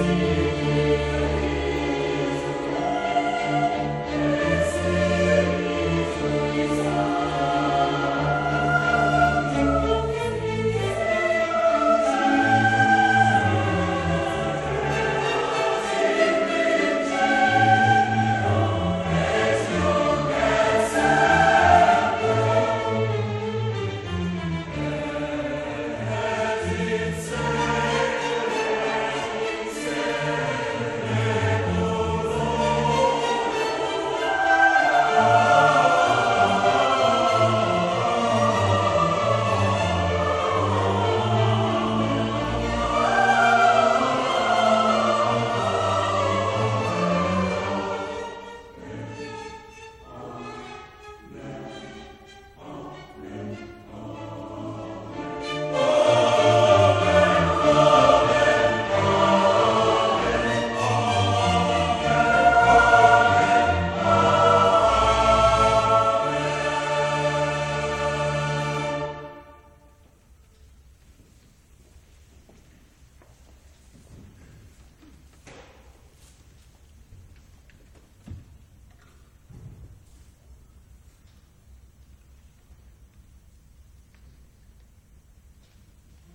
Senhor.